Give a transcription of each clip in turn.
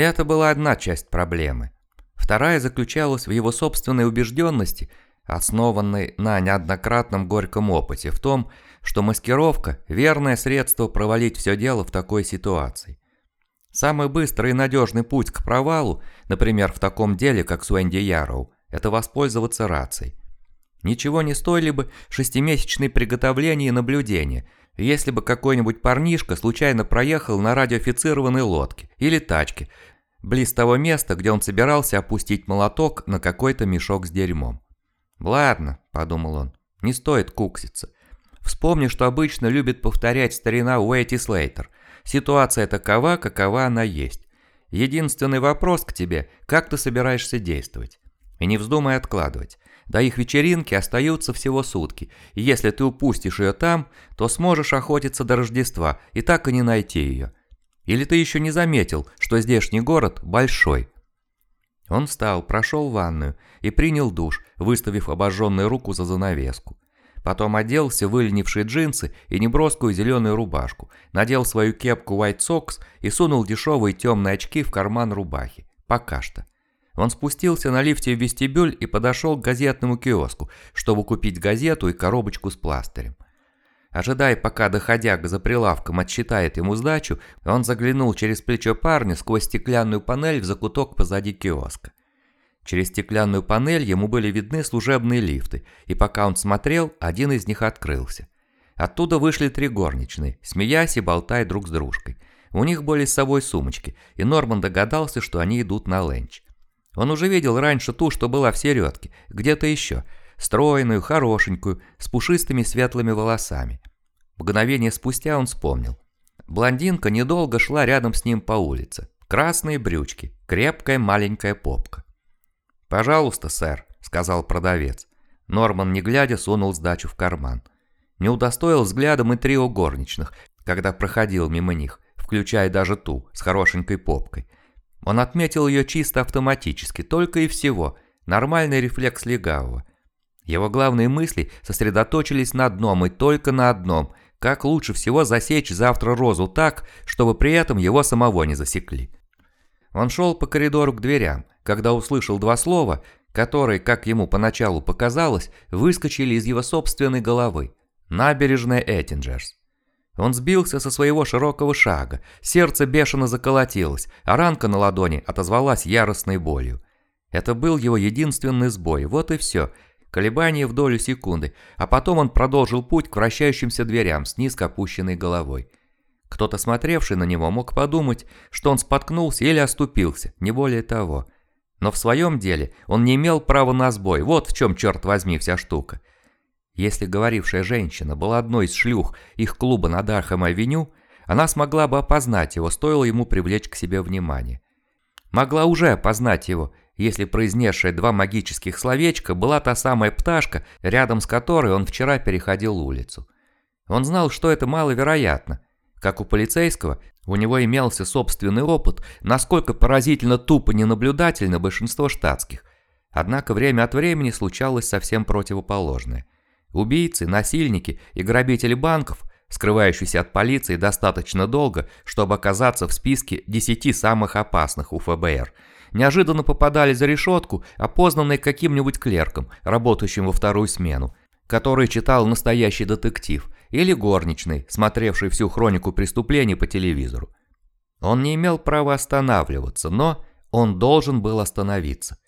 Это была одна часть проблемы. Вторая заключалась в его собственной убежденности, основанной на неоднократном горьком опыте, в том, что маскировка – верное средство провалить все дело в такой ситуации. Самый быстрый и надежный путь к провалу, например, в таком деле, как с Уэнди Яроу, это воспользоваться рацией. Ничего не стоили бы шестимесячные приготовления и наблюдения, если бы какой-нибудь парнишка случайно проехал на радиофицированной лодке или тачке, близ того места, где он собирался опустить молоток на какой-то мешок с дерьмом. «Ладно», – подумал он, – «не стоит кукситься. Вспомни, что обычно любит повторять старина Уэйти Слейтер. Ситуация такова, какова она есть. Единственный вопрос к тебе – как ты собираешься действовать? И не вздумай откладывать. До их вечеринки остаются всего сутки, и если ты упустишь ее там, то сможешь охотиться до Рождества и так и не найти ее. Или ты еще не заметил, что здешний город большой? Он встал, прошел ванную и принял душ, выставив обожженную руку за занавеску. Потом оделся выленившие джинсы и неброскую зеленую рубашку, надел свою кепку White Sox и сунул дешевые темные очки в карман рубахи. Пока что. Он спустился на лифте в вестибюль и подошел к газетному киоску, чтобы купить газету и коробочку с пластырем. Ожидая, пока доходяга за прилавком отсчитает ему сдачу, он заглянул через плечо парня сквозь стеклянную панель в закуток позади киоска. Через стеклянную панель ему были видны служебные лифты, и пока он смотрел, один из них открылся. Оттуда вышли три горничные, смеясь и болтая друг с дружкой. У них были с собой сумочки, и Норман догадался, что они идут на ленч. Он уже видел раньше ту, что была в середке, где-то еще, стройную, хорошенькую, с пушистыми светлыми волосами. Мгновение спустя он вспомнил. Блондинка недолго шла рядом с ним по улице. Красные брючки, крепкая маленькая попка. «Пожалуйста, сэр», — сказал продавец. Норман, не глядя, сунул сдачу в карман. Не удостоил взглядом и трио горничных, когда проходил мимо них, включая даже ту, с хорошенькой попкой. Он отметил ее чисто автоматически, только и всего, нормальный рефлекс легавого. Его главные мысли сосредоточились на одном и только на одном, как лучше всего засечь завтра Розу так, чтобы при этом его самого не засекли. Он шел по коридору к дверям, когда услышал два слова, которые, как ему поначалу показалось, выскочили из его собственной головы. Набережная Эттинджерс. Он сбился со своего широкого шага, сердце бешено заколотилось, а ранка на ладони отозвалась яростной болью. Это был его единственный сбой, вот и все. Колебание в долю секунды, а потом он продолжил путь к вращающимся дверям с низко опущенной головой. Кто-то, смотревший на него, мог подумать, что он споткнулся или оступился, не более того. Но в своем деле он не имел права на сбой, вот в чем, черт возьми, вся штука. Если говорившая женщина была одной из шлюх их клуба на Дархэм-авеню, она смогла бы опознать его, стоило ему привлечь к себе внимание. Могла уже опознать его, если произнесшая два магических словечка была та самая пташка, рядом с которой он вчера переходил улицу. Он знал, что это маловероятно. Как у полицейского, у него имелся собственный опыт, насколько поразительно тупо ненаблюдательно большинство штатских. Однако время от времени случалось совсем противоположное – Убийцы, насильники и грабители банков, скрывающиеся от полиции достаточно долго, чтобы оказаться в списке 10 самых опасных у ФБР, неожиданно попадали за решетку, опознанные каким-нибудь клерком, работающим во вторую смену, который читал настоящий детектив, или горничный, смотревший всю хронику преступлений по телевизору. Он не имел права останавливаться, но он должен был остановиться.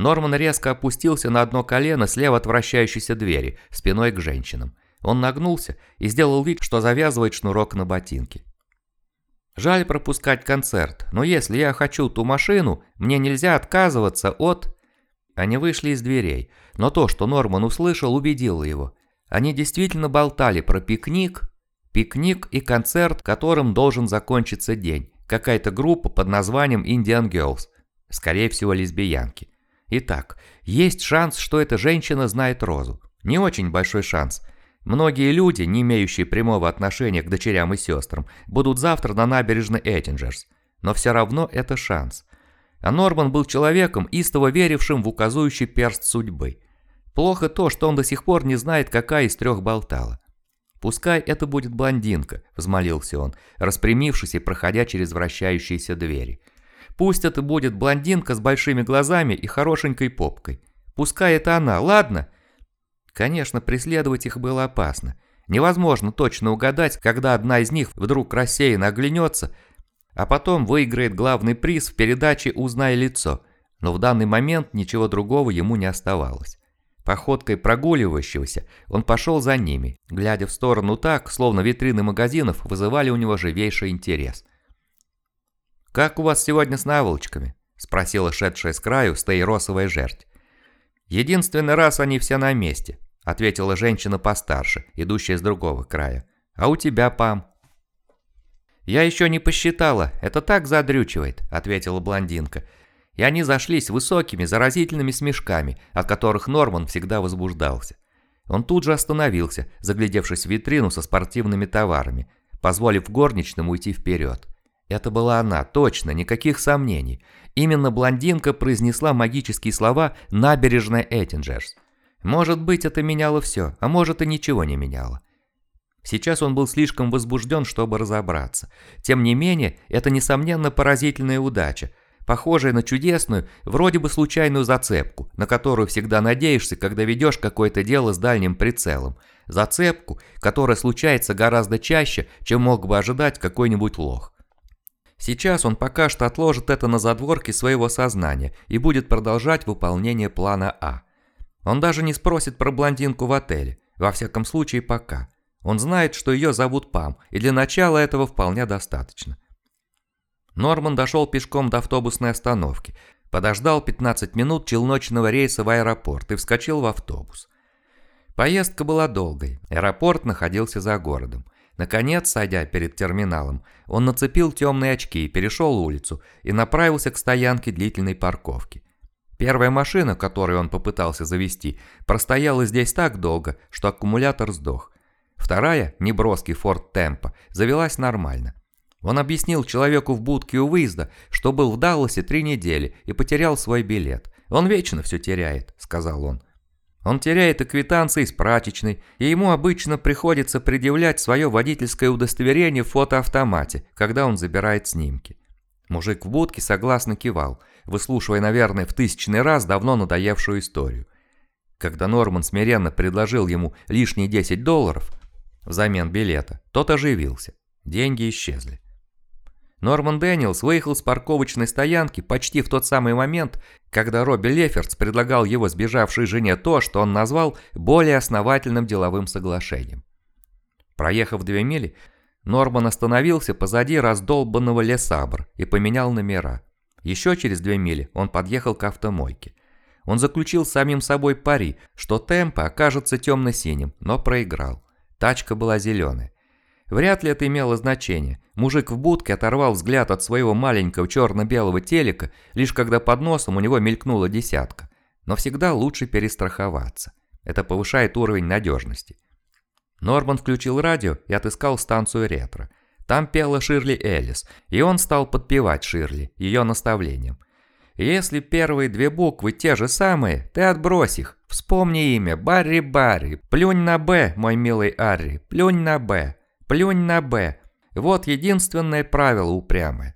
Норман резко опустился на одно колено слева от вращающейся двери, спиной к женщинам. Он нагнулся и сделал вид, что завязывает шнурок на ботинке. «Жаль пропускать концерт, но если я хочу ту машину, мне нельзя отказываться от...» Они вышли из дверей, но то, что Норман услышал, убедило его. Они действительно болтали про пикник, пикник и концерт, которым должен закончиться день. Какая-то группа под названием Indian Girls, скорее всего лесбиянки. Итак, есть шанс, что эта женщина знает Розу. Не очень большой шанс. Многие люди, не имеющие прямого отношения к дочерям и сестрам, будут завтра на набережной Эттинджерс. Но все равно это шанс. А Норман был человеком, истово верившим в указующий перст судьбы. Плохо то, что он до сих пор не знает, какая из трех болтала. «Пускай это будет блондинка», – взмолился он, распрямившись и проходя через вращающиеся двери. Пусть это будет блондинка с большими глазами и хорошенькой попкой. Пускай это она, ладно? Конечно, преследовать их было опасно. Невозможно точно угадать, когда одна из них вдруг рассеянно оглянется, а потом выиграет главный приз в передаче «Узнай лицо», но в данный момент ничего другого ему не оставалось. Походкой прогуливающегося он пошел за ними, глядя в сторону так, словно витрины магазинов вызывали у него живейший интерес. «Как у вас сегодня с наволочками?» – спросила шедшая с краю стаиросовая жерть. «Единственный раз они все на месте», – ответила женщина постарше, идущая с другого края. «А у тебя, Пам?» «Я еще не посчитала, это так задрючивает», – ответила блондинка. И они зашлись высокими, заразительными смешками, от которых Норман всегда возбуждался. Он тут же остановился, заглядевшись в витрину со спортивными товарами, позволив горничным уйти вперед. Это была она, точно, никаких сомнений. Именно блондинка произнесла магические слова «набережная Эттинджерс». Может быть, это меняло все, а может и ничего не меняло. Сейчас он был слишком возбужден, чтобы разобраться. Тем не менее, это несомненно поразительная удача, похожая на чудесную, вроде бы случайную зацепку, на которую всегда надеешься, когда ведешь какое-то дело с дальним прицелом. Зацепку, которая случается гораздо чаще, чем мог бы ожидать какой-нибудь лох. Сейчас он пока что отложит это на задворке своего сознания и будет продолжать выполнение плана А. Он даже не спросит про блондинку в отеле, во всяком случае пока. Он знает, что ее зовут Пам, и для начала этого вполне достаточно. Норман дошел пешком до автобусной остановки, подождал 15 минут челночного рейса в аэропорт и вскочил в автобус. Поездка была долгой, аэропорт находился за городом. Наконец, сойдя перед терминалом, он нацепил темные очки, перешел улицу и направился к стоянке длительной парковки. Первая машина, которую он попытался завести, простояла здесь так долго, что аккумулятор сдох. Вторая, неброский Ford Tempo, завелась нормально. Он объяснил человеку в будке у выезда, что был в Далласе три недели и потерял свой билет. «Он вечно все теряет», — сказал он. Он теряет и квитанции с прачечной, и ему обычно приходится предъявлять свое водительское удостоверение в фотоавтомате, когда он забирает снимки. Мужик в будке согласно кивал, выслушивая, наверное, в тысячный раз давно надоевшую историю. Когда Норман смиренно предложил ему лишние 10 долларов взамен билета, тот оживился. Деньги исчезли. Норман Дэниелс выехал с парковочной стоянки почти в тот самый момент, когда Робби Леферц предлагал его сбежавшей жене то, что он назвал более основательным деловым соглашением. Проехав две мили, Норман остановился позади раздолбанного Лесабр и поменял номера. Еще через две мили он подъехал к автомойке. Он заключил с самим собой пари, что темпо окажется темно-синим, но проиграл. Тачка была зеленая. Вряд ли это имело значение. Мужик в будке оторвал взгляд от своего маленького черно-белого телека, лишь когда под носом у него мелькнула десятка. Но всегда лучше перестраховаться. Это повышает уровень надежности. Норман включил радио и отыскал станцию ретро. Там пела Ширли Эллис, и он стал подпевать Ширли, ее наставлением. Если первые две буквы те же самые, ты отбрось их. Вспомни имя Барри Барри. Плюнь на «Б», мой милый Арри, плюнь на «Б». Плюнь на «Б». Вот единственное правило упрямое.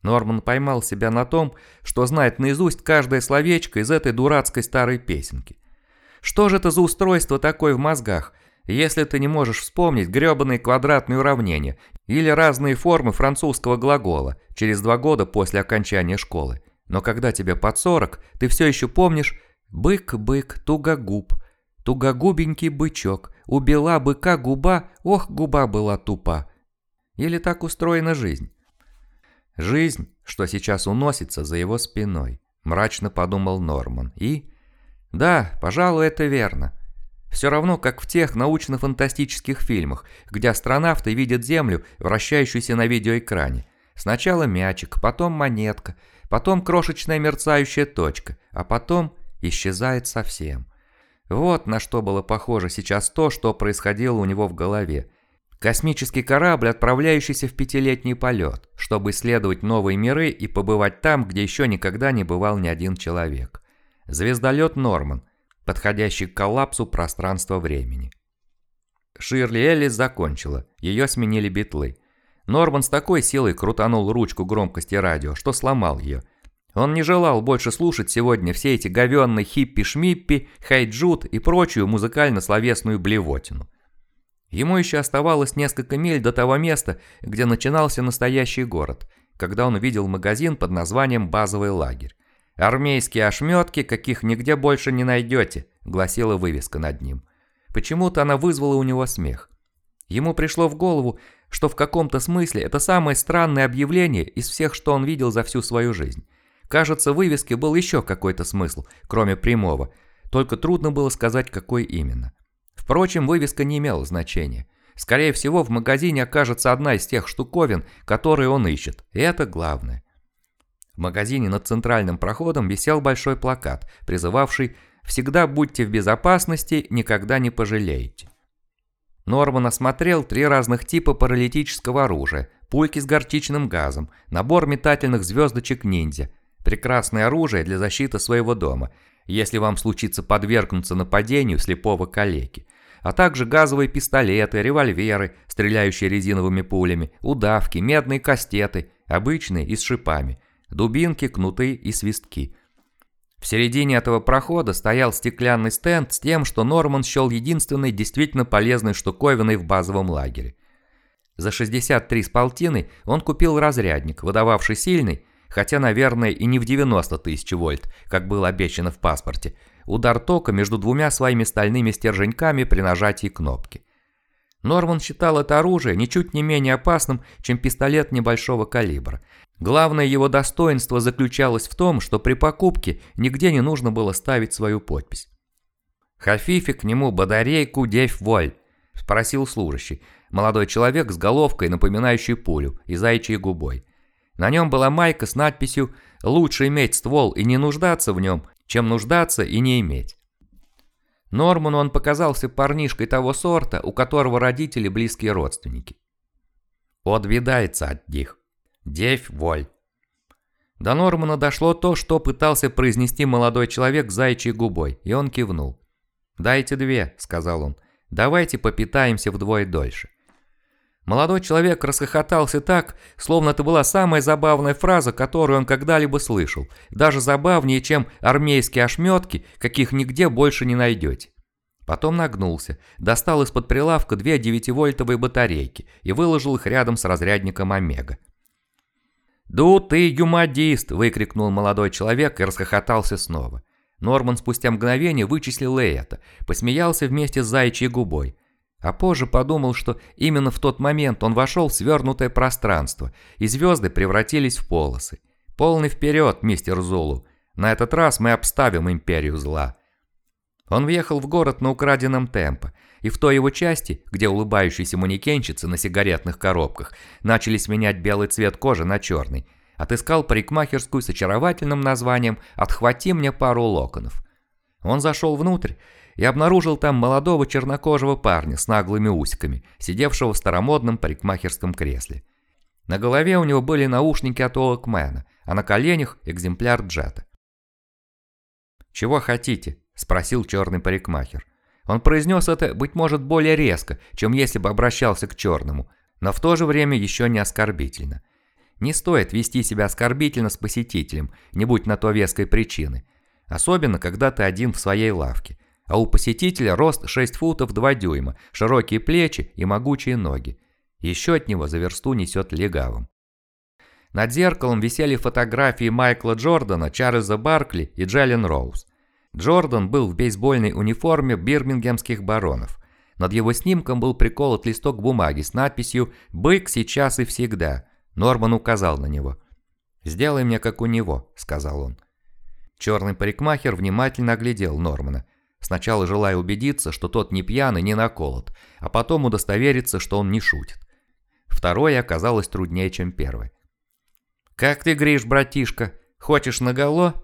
Норман поймал себя на том, что знает наизусть каждое словечко из этой дурацкой старой песенки. Что же это за устройство такое в мозгах, если ты не можешь вспомнить гребаные квадратные уравнения или разные формы французского глагола через два года после окончания школы? Но когда тебе под 40, ты все еще помнишь «бык-бык, тугогуб», «тугогубенький бычок», Убила быка губа, ох, губа была тупа. Или так устроена жизнь? Жизнь, что сейчас уносится за его спиной, мрачно подумал Норман. И... Да, пожалуй, это верно. Все равно, как в тех научно-фантастических фильмах, где астронавты видят Землю, вращающуюся на видеоэкране. Сначала мячик, потом монетка, потом крошечная мерцающая точка, а потом исчезает совсем. Вот на что было похоже сейчас то, что происходило у него в голове. Космический корабль, отправляющийся в пятилетний полет, чтобы исследовать новые миры и побывать там, где еще никогда не бывал ни один человек. Звездолет Норман, подходящий к коллапсу пространства-времени. Ширли Эллис закончила, ее сменили битлы. Норман с такой силой крутанул ручку громкости радио, что сломал ее. Он не желал больше слушать сегодня все эти говенные хиппи-шмиппи, хайджут и прочую музыкально-словесную блевотину. Ему еще оставалось несколько миль до того места, где начинался настоящий город, когда он увидел магазин под названием «Базовый лагерь». «Армейские ошметки, каких нигде больше не найдете», – гласила вывеска над ним. Почему-то она вызвала у него смех. Ему пришло в голову, что в каком-то смысле это самое странное объявление из всех, что он видел за всю свою жизнь. Кажется, в вывеске был еще какой-то смысл, кроме прямого, только трудно было сказать, какой именно. Впрочем, вывеска не имела значения. Скорее всего, в магазине окажется одна из тех штуковин, которые он ищет, и это главное. В магазине над центральным проходом висел большой плакат, призывавший «Всегда будьте в безопасности, никогда не пожалеете». Норман осмотрел три разных типа паралитического оружия, пульки с горчичным газом, набор метательных звездочек ниндзя, прекрасное оружие для защиты своего дома, если вам случится подвергнуться нападению слепого калеки, а также газовые пистолеты, револьверы, стреляющие резиновыми пулями, удавки, медные кастеты, обычные и с шипами, дубинки, кнуты и свистки – в середине этого прохода стоял стеклянный стенд с тем, что Норман счел единственной действительно полезной штуковиной в базовом лагере. За 63 с полтиной он купил разрядник, выдававший сильный, хотя, наверное, и не в 90 тысяч вольт, как было обещано в паспорте, удар тока между двумя своими стальными стерженьками при нажатии кнопки. Норман считал это оружие ничуть не менее опасным, чем пистолет небольшого калибра, Главное его достоинство заключалось в том, что при покупке нигде не нужно было ставить свою подпись. «Хафифи к нему батарейку девь воль», – спросил служащий, молодой человек с головкой, напоминающей пулю, и заячьей губой. На нем была майка с надписью «Лучше иметь ствол и не нуждаться в нем, чем нуждаться и не иметь». Норману он показался парнишкой того сорта, у которого родители близкие родственники. «Отвидается от них», Девь воль. До Нормана дошло то, что пытался произнести молодой человек заячьей губой, и он кивнул. «Дайте две», — сказал он. «Давайте попитаемся вдвое дольше». Молодой человек расхохотался так, словно это была самая забавная фраза, которую он когда-либо слышал, даже забавнее, чем армейские ошметки, каких нигде больше не найдете. Потом нагнулся, достал из-под прилавка две 9-вольтовые батарейки и выложил их рядом с разрядником Омега. «Ду ты, юмадист!» – выкрикнул молодой человек и расхохотался снова. Норман спустя мгновение вычислил это, посмеялся вместе с заячьей губой. А позже подумал, что именно в тот момент он вошел в свернутое пространство, и звезды превратились в полосы. «Полный вперед, мистер Зулу! На этот раз мы обставим империю зла!» Он въехал в город на украденном темпо, и в той его части, где улыбающиеся манекенщицы на сигаретных коробках начали сменять белый цвет кожи на черный, отыскал парикмахерскую с очаровательным названием «Отхвати мне пару локонов». Он зашел внутрь и обнаружил там молодого чернокожего парня с наглыми усиками, сидевшего в старомодном парикмахерском кресле. На голове у него были наушники от Олакмена, а на коленях экземпляр джета. «Чего хотите?» – спросил черный парикмахер. Он произнес это, быть может, более резко, чем если бы обращался к черному, но в то же время еще не оскорбительно. Не стоит вести себя оскорбительно с посетителем, не будь на то веской причины. Особенно, когда ты один в своей лавке. А у посетителя рост 6 футов 2 дюйма, широкие плечи и могучие ноги. Еще от него за версту несет легавым. Над зеркалом висели фотографии Майкла Джордана, Чарльза Баркли и Джеллен Роуз. Джордан был в бейсбольной униформе бирмингемских баронов. Над его снимком был приколот листок бумаги с надписью «Бык сейчас и всегда». Норман указал на него. «Сделай мне как у него», — сказал он. Черный парикмахер внимательно оглядел Нормана. Сначала желая убедиться, что тот не пьян и не наколот, а потом удостовериться, что он не шутит. Второе оказалось труднее, чем первое. «Как ты гришь, братишка? Хочешь наголо?»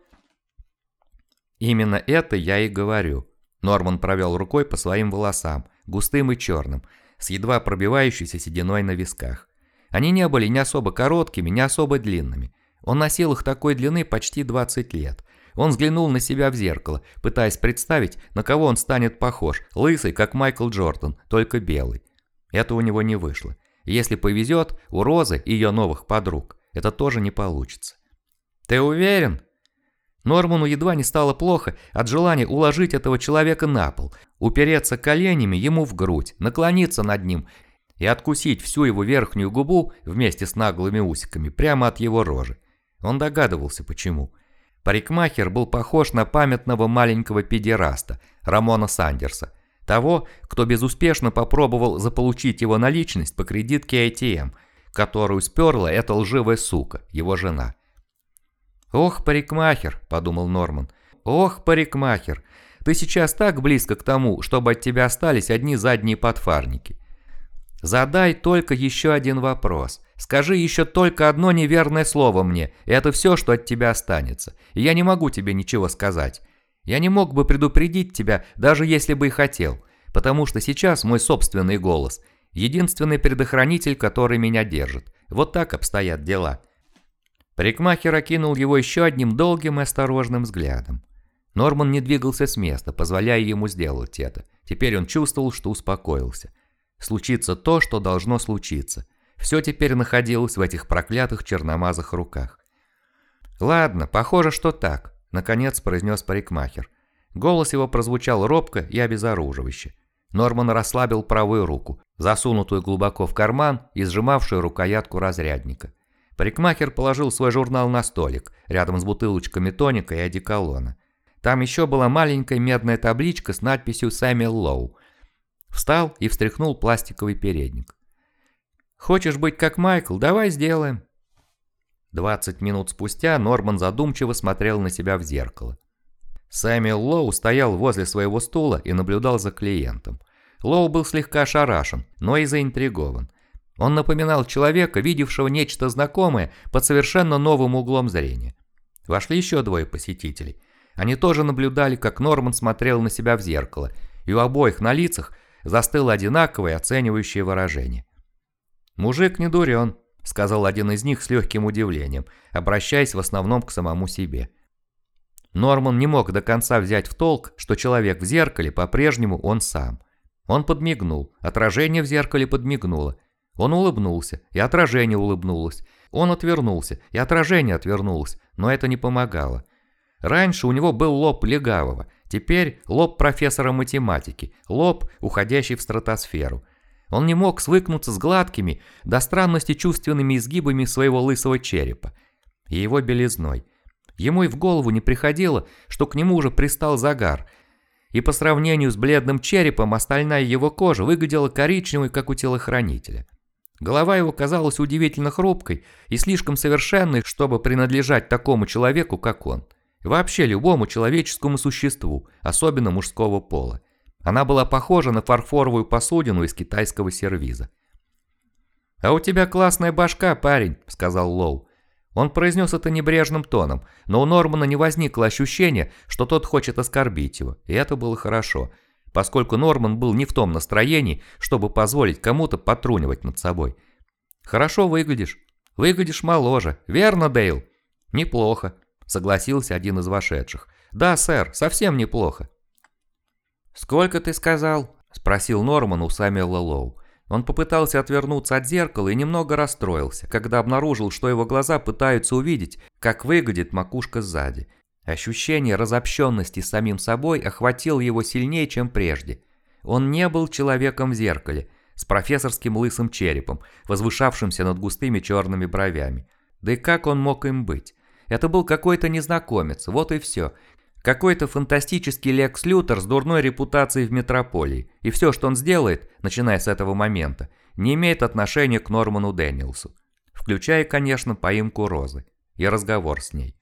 Именно это я и говорю. Норман провел рукой по своим волосам, густым и черным, с едва пробивающейся сединой на висках. Они не были ни особо короткими, ни особо длинными. Он носил их такой длины почти 20 лет. Он взглянул на себя в зеркало, пытаясь представить, на кого он станет похож, лысый, как Майкл Джордан, только белый. Это у него не вышло. Если повезет, у Розы и ее новых подруг это тоже не получится. «Ты уверен?» Норману едва не стало плохо от желания уложить этого человека на пол, упереться коленями ему в грудь, наклониться над ним и откусить всю его верхнюю губу вместе с наглыми усиками прямо от его рожи. Он догадывался, почему. Парикмахер был похож на памятного маленького педераста Рамона Сандерса, того, кто безуспешно попробовал заполучить его наличность по кредитке ATM, которую сперла эта лживая сука, его жена. «Ох, парикмахер», — подумал Норман, — «ох, парикмахер, ты сейчас так близко к тому, чтобы от тебя остались одни задние подфарники. Задай только еще один вопрос. Скажи еще только одно неверное слово мне, и это все, что от тебя останется. И я не могу тебе ничего сказать. Я не мог бы предупредить тебя, даже если бы и хотел, потому что сейчас мой собственный голос – единственный предохранитель, который меня держит. Вот так обстоят дела». Парикмахер окинул его еще одним долгим и осторожным взглядом. Норман не двигался с места, позволяя ему сделать это. Теперь он чувствовал, что успокоился. Случится то, что должно случиться. Все теперь находилось в этих проклятых черномазых руках. «Ладно, похоже, что так», — наконец произнес парикмахер. Голос его прозвучал робко и обезоруживающе. Норман расслабил правую руку, засунутую глубоко в карман и сжимавшую рукоятку разрядника. Парикмахер положил свой журнал на столик, рядом с бутылочками тоника и одеколона. Там еще была маленькая медная табличка с надписью «Сэмюэл Лоу». Встал и встряхнул пластиковый передник. «Хочешь быть как Майкл? Давай сделаем». Двадцать минут спустя Норман задумчиво смотрел на себя в зеркало. Сэмюэл Лоу стоял возле своего стула и наблюдал за клиентом. Лоу был слегка ошарашен, но и заинтригован. Он напоминал человека, видевшего нечто знакомое под совершенно новым углом зрения. Вошли еще двое посетителей. Они тоже наблюдали, как Норман смотрел на себя в зеркало, и у обоих на лицах застыло одинаковое оценивающее выражение. «Мужик не дурен», — сказал один из них с легким удивлением, обращаясь в основном к самому себе. Норман не мог до конца взять в толк, что человек в зеркале по-прежнему он сам. Он подмигнул, отражение в зеркале подмигнуло, он улыбнулся, и отражение улыбнулось. Он отвернулся, и отражение отвернулось, но это не помогало. Раньше у него был лоб легавого, теперь лоб профессора математики, лоб, уходящий в стратосферу. Он не мог свыкнуться с гладкими, до странности чувственными изгибами своего лысого черепа и его белизной. Ему и в голову не приходило, что к нему уже пристал загар, и по сравнению с бледным черепом остальная его кожа выглядела коричневой, как у телохранителя. Голова его казалась удивительно хрупкой и слишком совершенной, чтобы принадлежать такому человеку, как он. Вообще любому человеческому существу, особенно мужского пола. Она была похожа на фарфоровую посудину из китайского сервиза. «А у тебя классная башка, парень», — сказал Лоу. Он произнес это небрежным тоном, но у Нормана не возникло ощущения, что тот хочет оскорбить его, и это было хорошо — поскольку Норман был не в том настроении, чтобы позволить кому-то потрунивать над собой. «Хорошо выглядишь. Выглядишь моложе. Верно, Дейл?» «Неплохо», — согласился один из вошедших. «Да, сэр, совсем неплохо». «Сколько ты сказал?» — спросил Норман у Самюэла Лоу. Он попытался отвернуться от зеркала и немного расстроился, когда обнаружил, что его глаза пытаются увидеть, как выглядит макушка сзади — Ощущение разобщенности с самим собой охватило его сильнее, чем прежде. Он не был человеком в зеркале, с профессорским лысым черепом, возвышавшимся над густыми черными бровями. Да и как он мог им быть? Это был какой-то незнакомец, вот и все. Какой-то фантастический Лекс Лютер с дурной репутацией в метрополии. И все, что он сделает, начиная с этого момента, не имеет отношения к Норману Дэниелсу. Включая, конечно, поимку Розы и разговор с ней.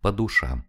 По душам.